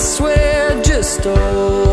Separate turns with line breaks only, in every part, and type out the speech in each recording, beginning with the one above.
We're just older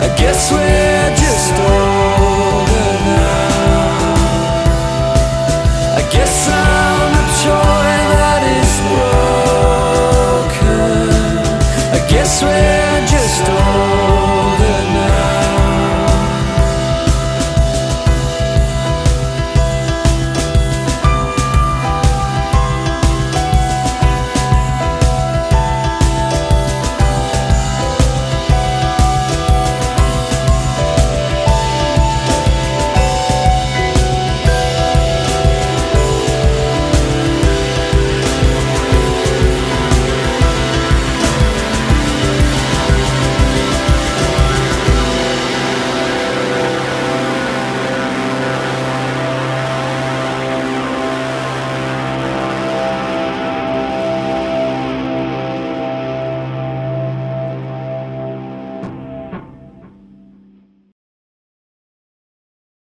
i guess we